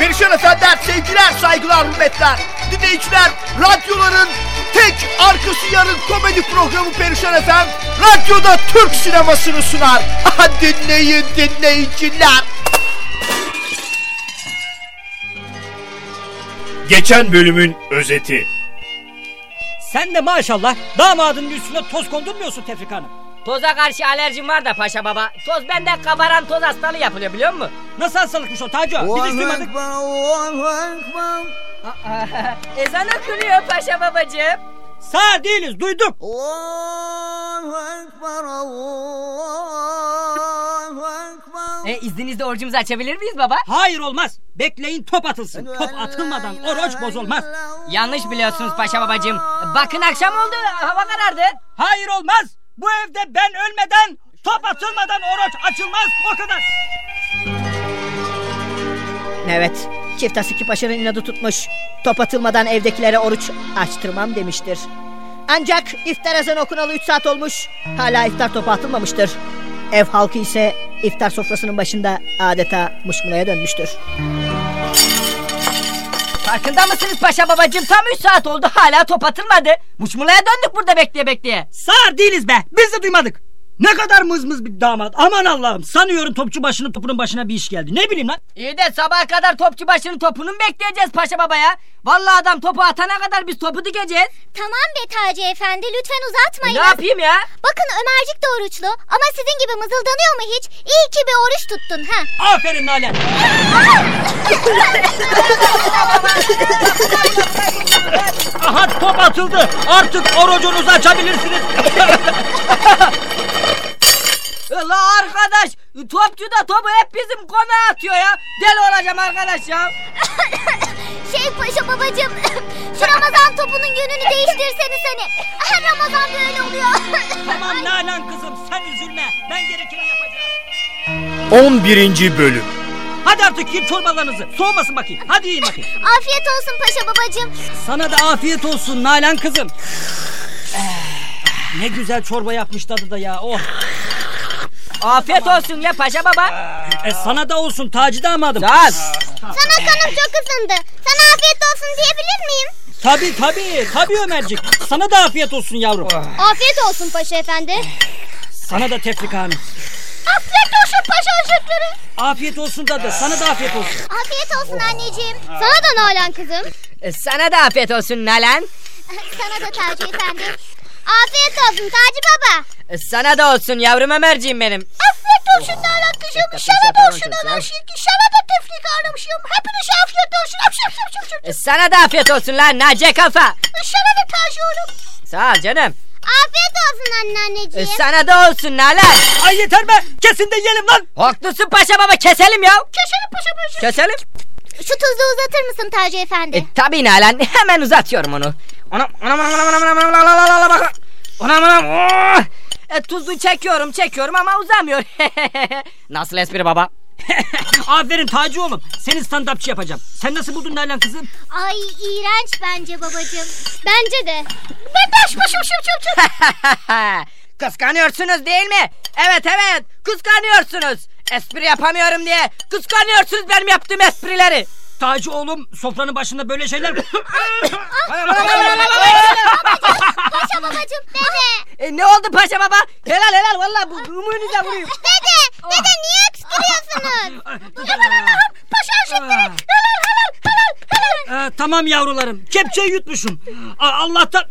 Perişan efendiler, sevgiler, saygılar, hürmetler. Dinleyiciler, radyoların tek arkası yarın komedi programı Perişan Efem, radyoda Türk sinemasını sunar. Aha dinleyin dinleyiciler. Geçen bölümün özeti. Sen de maşallah damadının üstüne toz kondurmuyorsun Tefrika Hanım. Toza karşı alerjim var da paşa baba. Toz benden kabaran toz hastalığı yapılıyor biliyor musun? Nasıl hastalıkmış o Taco? Biz hiç duymadık. Ezan okunuyor paşa babacığım. Sağ değiliz duyduk. E, izninizle orucumuzu açabilir miyiz baba? Hayır olmaz. Bekleyin top atılsın. Top atılmadan oruç bozulmaz. Yanlış biliyorsunuz paşa babacığım. Bakın akşam oldu hava karardı. Hayır olmaz. Bu evde ben ölmeden top atılmadan oruç açılmaz o kadar. Evet, çift asiki paşanın inadı tutmuş. Top atılmadan evdekilere oruç açtırmam demiştir. Ancak iftar ezanı okunalı 3 saat olmuş. Hala iftar topu atılmamıştır. Ev halkı ise iftar sofrasının başında adeta muşmulaya dönmüştür. Farkında mısınız paşa babacığım? Tam 3 saat oldu hala top atılmadı. Muçmulaya döndük burada bekleye bekleye. Sağır değiliz be. Biz de duymadık. Ne kadar mızmız bir damat. Aman Allah'ım. Sanıyorum topçu başının topunun başına bir iş geldi. Ne bileyim lan. İyi de sabaha kadar topçu başının topunu mu bekleyeceğiz paşa babaya? Vallahi adam topu atana kadar biz topu dikeceğiz. Tamam be Taci Efendi lütfen uzatmayın. Ne yapayım ya? Bakın Ömercik de oruçlu ama sizin gibi mızıldanıyor mu hiç? İyi ki bir oruç tuttun ha. Aferin Nalan. Aha top atıldı. Artık orucunuzu açabilirsiniz. La arkadaş topçu da topu hep bizim konağa atıyor ya. Deli olacağım arkadaş ya. Şey paşa babacığım şu Ramazan topunun yönünü değiştirseniz hani. Her Ramazan böyle oluyor. tamam Nalan kızım sen üzülme. Ben gerekeni yapacağım. 11. bölüm. Hadi artık yiyin çorbalarınızı. Soğumasın bakayım. Hadi yiyin bakayım. Afiyet olsun paşa babacığım. Sana da afiyet olsun Nalan kızım. Ne güzel çorba yapmış tadı da ya. Oh. Afiyet olsun ya paşa baba. E sana da olsun Taci damadım. Sağ ol. Sana kanım çok ısındı. Sana afiyet olsun diyebilir miyim? Tabi tabi tabi Ömercik. Sana da afiyet olsun yavrum. Afiyet olsun paşa efendi. Sana da tefrika hanım. Afiyet olsun paşa hazretleri. Afiyet olsun dadı. Sana da afiyet olsun. Afiyet olsun anneciğim. Sana da Nalan kızım. E, Sana da afiyet olsun Nalan. Sana da Taci efendi. Afiyet olsun Taci baba. E, Sana da olsun yavrum Ömerciğim benim. Afiyet olsun Nalan kızım. Sana da olsun Ömerciğim. Sana da tefrik hanımcığım. Hepinize afiyet olsun. E, Sana da afiyet olsun lan Nace kafa. Sana da Taci oğlum. Sağ ol canım. Afiyet olsun E, anneanneciğim. Sana da olsun Nalan. Ay yeter be. Kesin de yiyelim lan. Haklısın paşa baba keselim ya. Keselim paşa paşa. Keselim. Şu tuzlu uzatır mısın Taci efendi? E, tabii Nalan hemen uzatıyorum onu. Anam anam anam anam anam anam anam bak. Anam anam. oh! E, tuzlu çekiyorum çekiyorum ama uzamıyor. Nasıl espri baba? Aferin Taci oğlum. Seni stand-upçı yapacağım. Sen nasıl buldun Nalan kızım? Ay iğrenç bence babacığım. Bence de. Ben baş başım şım şım şım. Kıskanıyorsunuz değil mi? Evet evet kıskanıyorsunuz. Espri yapamıyorum diye kıskanıyorsunuz benim yaptığım esprileri. Taci oğlum sofranın başında böyle şeyler... Paşa babacığım dede. E, ne oldu paşa baba? Helal helal vallahi bu umunuza vurayım. Dede. Dede niye öksürüyorsunuz? Aman Allah'ım. Paşa hazretleri. Helal helal helal helal. Ee, tamam yavrularım. Kepçeyi yutmuşum. A- Allah'tan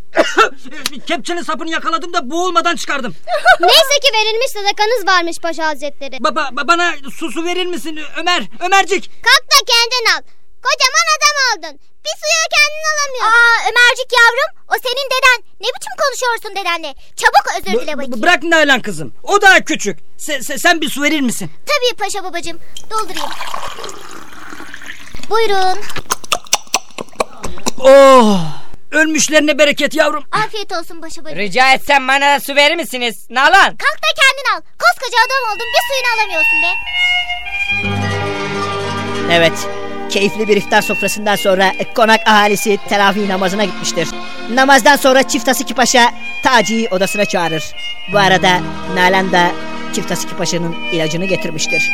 kepçenin sapını yakaladım da boğulmadan çıkardım. Neyse ki verilmiş sadakanız varmış paşa hazretleri. Baba ba- bana su su verir misin Ömer? Ömercik. Kalk da kendin al. Kocaman adam oldun. Bir suya kendin alamıyorsun. Aa Ömercik yavrum o senin deden. Ne biçim konuşuyorsun dedenle? Çabuk özür dile B- bakayım. bırak Nalan kızım. O daha küçük. Se- se- sen bir su verir misin? Tabii paşa babacığım. Doldurayım. Buyurun. Oh! Ölmüşlerine bereket yavrum. Afiyet olsun babacığım. Rica etsem bana da su verir misiniz? Nalan. Kalk da kendin al. Koskoca adam oldun bir suyunu alamıyorsun be. Evet, keyifli bir iftar sofrasından sonra konak ahalisi teravih namazına gitmiştir. Namazdan sonra Çift Asiki Paşa Taci'yi odasına çağırır. Bu arada Nalan da Çift Asiki Paşa'nın ilacını getirmiştir.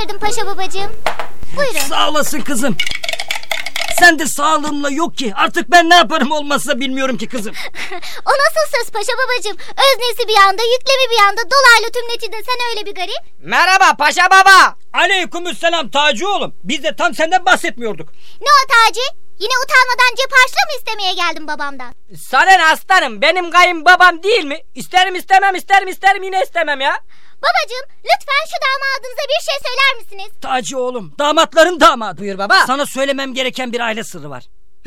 Getirdim paşa babacığım. Buyurun. Sağ olasın kızım. Sen de sağlığımla yok ki. Artık ben ne yaparım olmazsa bilmiyorum ki kızım. O nasıl söz paşa babacığım? Öznesi bir yanda, yüklemi bir yanda, dolaylı tümleci de sen öyle bir garip. Merhaba paşa baba. Aleykümselam Taci oğlum. Biz de tam senden bahsetmiyorduk. Ne o Taci? Yine utanmadan cep harçlığı mı istemeye geldin babamdan? Sana aslanım benim kayınbabam değil mi? İsterim istemem isterim isterim yine istemem ya. Babacığım lütfen şu damadınıza bir şey söyler misiniz? Taci oğlum damatların damadı. Buyur baba. Sana söylemem gereken bir aile sırrı var.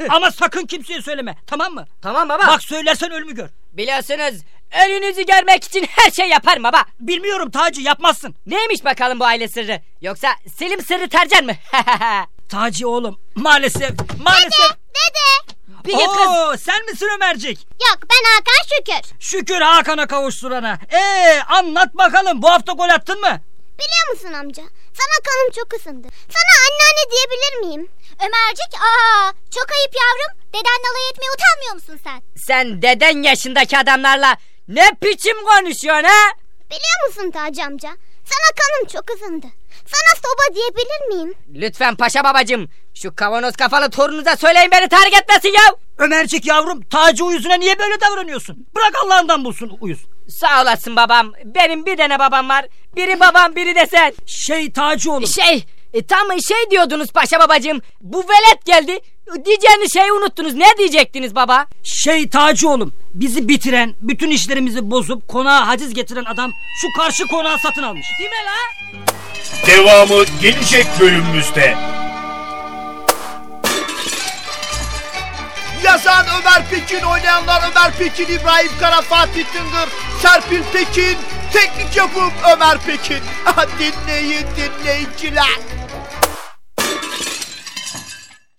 Ama sakın kimseye söyleme tamam mı? Tamam baba. Bak söylersen ölümü gör. Biliyorsunuz önünüzü görmek için her şey yaparım baba. Bilmiyorum Taci yapmazsın. Neymiş bakalım bu aile sırrı? Yoksa Selim sırrı tercen mi? Taci oğlum maalesef maalesef. Dede! Bir git kız. Oo, sen misin Ömercik? Yok ben Hakan Şükür. Şükür Hakan'a kavuşturana. Ee anlat bakalım bu hafta gol attın mı? Biliyor musun amca? Sana kanım çok ısındı. Sana anneanne diyebilir miyim? Ömercik aa çok ayıp yavrum. Dedenle alay etmeye utanmıyor musun sen? Sen deden yaşındaki adamlarla ne biçim konuşuyorsun ha? Biliyor musun Taci amca? Sana kanım çok ısındı. Sana soba diyebilir miyim? Lütfen paşa babacım şu kavanoz kafalı torununuza söyleyin beni terk etmesin ya. Ömercik yavrum Taci uyuzuna niye böyle davranıyorsun? Bırak Allah'ından bulsun uyuz. Sağ olasın babam. Benim bir tane babam var. Biri babam biri de sen. Şey Taci oğlum. Şey e, tam şey diyordunuz paşa babacığım. Bu velet geldi. Diyeceğiniz şeyi unuttunuz. Ne diyecektiniz baba? Şey Taci oğlum. Bizi bitiren, bütün işlerimizi bozup konağa haciz getiren adam şu karşı konağı satın almış. Değil mi la? Devamı gelecek bölümümüzde. Yazan Ömer Pekin, oynayanlar Ömer Pekin, İbrahim Kara, Fatih Tıngır, Serpil Pekin, teknik yapım Ömer Pekin. Dinleyin dinleyiciler.